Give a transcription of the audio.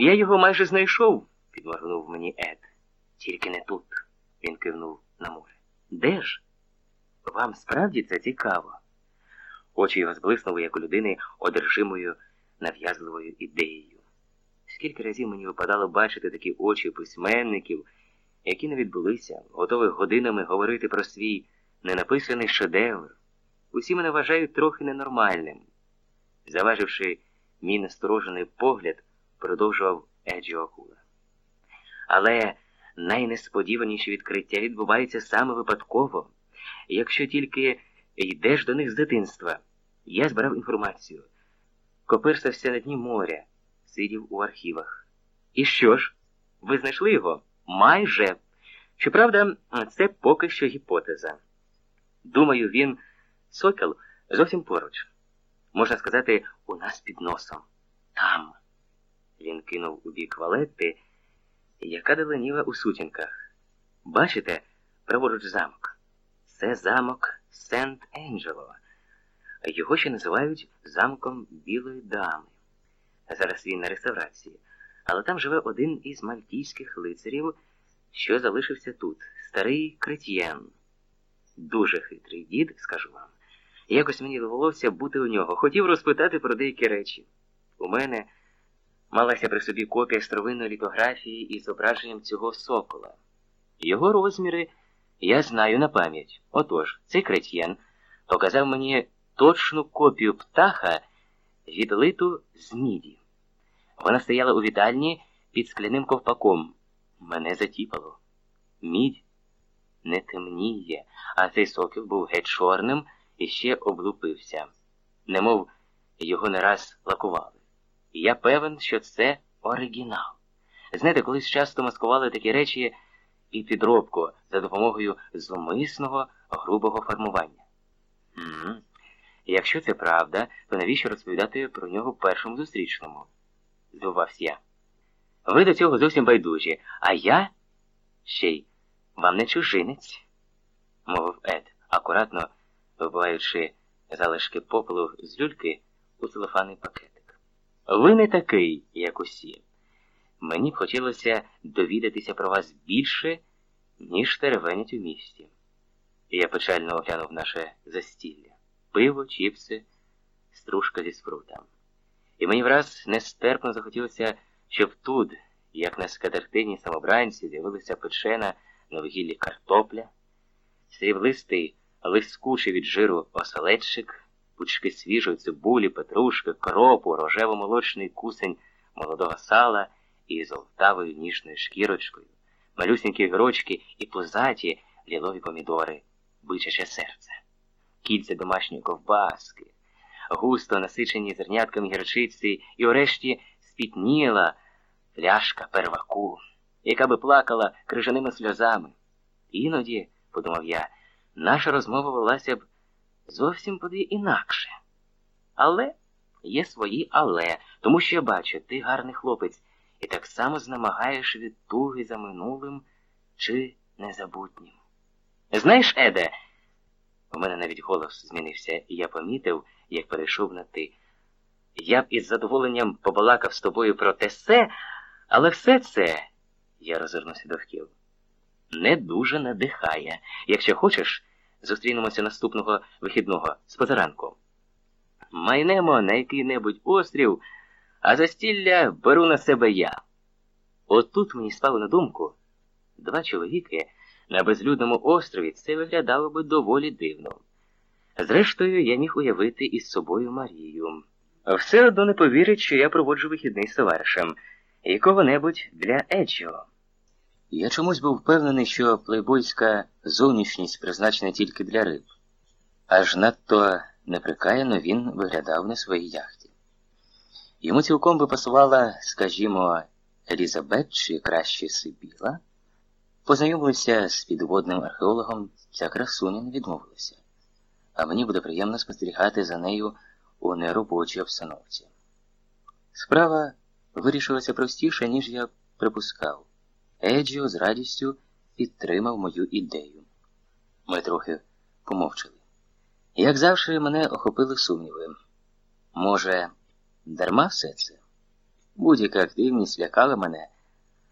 Я його майже знайшов, підморгнув мені Ед. Тільки не тут, він кивнув на море. Де ж? Вам справді це цікаво? Очі його зблиснули, як у людини, одержимою нав'язливою ідеєю. Скільки разів мені випадало бачити такі очі письменників, які не відбулися, готових годинами говорити про свій ненаписаний шедевр. Усі мене вважають трохи ненормальним. Заваживши мій насторожений погляд, продовжував Еджі Акула. Але найнесподіваніші відкриття відбуваються саме випадково, якщо тільки йдеш до них з дитинства. Я збирав інформацію, коперсався на дні моря, сидів у архівах. І що ж? Ви знайшли його? Майже. Щоправда, це поки що гіпотеза. Думаю, він сокіл зовсім поруч. Можна сказати, у нас під носом. Там. Він кинув у бік валетти, яка деленіла у сутінках. Бачите, праворуч замок. Це замок Сент-Енджело. Його ще називають замком Білої Дами. Зараз він на реставрації, але там живе один із мальтійських лицарів, що залишився тут, старий Кретьєн. Дуже хитрий дід, скажу вам. Якось мені довелося бути у нього. Хотів розпитати про деякі речі. У мене малася при собі копія старовинної літографії із зображенням цього сокола. Його розміри я знаю на пам'ять. Отож, цей кретьєн показав мені точну копію птаха, відлиту з міді. Вона стояла у вітальні під скляним ковпаком. Мене затіпало. Мідь не темніє, а цей сокіл був геть чорним і ще облупився, немов його не раз лакували. Я певен, що це оригінал. Знаєте, колись часто маскували такі речі під підробку за допомогою зломисного грубого формування. -м. Якщо це правда, то навіщо розповідати про нього першому зустрічному? здивувався я. Ви до цього зовсім байдужі, а я ще й вам не чужинець, мовив Ед, акуратно вибиваючи залишки попелу з люльки у целофанний пакетик. Ви не такий, як усі. Мені б хотілося довідатися про вас більше, ніж теревенять у місті. Я печально оглянув наше застілля пиво, чіпси, стружка зі спрутом. І мені враз нестерпно захотілося, щоб тут, як на скатертині самобранці, з'явилася печена на вугіллі картопля, сріблистий, лискучий від жиру оселедчик, пучки свіжої цибулі, петрушки, кропу, рожево-молочний кусень молодого сала і золотавою ніжною шкірочкою, малюсінькі грочки і позаті лілові помідори, бичаче серце, кільця домашньої ковбаски, густо насичені зернятками гірчиці і урешті спітніла пляшка перваку, яка би плакала крижаними сльозами. Іноді, подумав я, наша розмова велася б зовсім поди інакше. Але є свої але, тому що я бачу, ти гарний хлопець, і так само знемагаєш від туги за минулим чи незабутнім. Знаєш, Еде, у мене навіть голос змінився, і я помітив, як перейшов на ти. Я б із задоволенням побалакав з тобою про те все, але все це, я розвернувся довкіл, не дуже надихає. Якщо хочеш, зустрінемося наступного вихідного з позаранку. Майнемо на який-небудь острів, а застілля беру на себе я. Отут мені спало на думку два чоловіки на безлюдному острові це виглядало би доволі дивно. Зрештою, я міг уявити із собою Марію. Все одно не повірить, що я проводжу вихідний з товаришем якого-небудь для Еджіо. Я чомусь був впевнений, що плейбойська зовнішність призначена тільки для риб, аж надто неприкаяно він виглядав на своїй яхті. Йому цілком би пасувала, скажімо, Елізабет чи краще Сибіла. Познайомилися з підводним археологом, ця красуня не відмовилася, а мені буде приємно спостерігати за нею у неробочій обстановці. Справа вирішилася простіше, ніж я припускав. Еджіо з радістю підтримав мою ідею. Ми трохи помовчали. Як завжди, мене охопили сумніви. Може, дарма все це? Будь-яка активність лякала мене,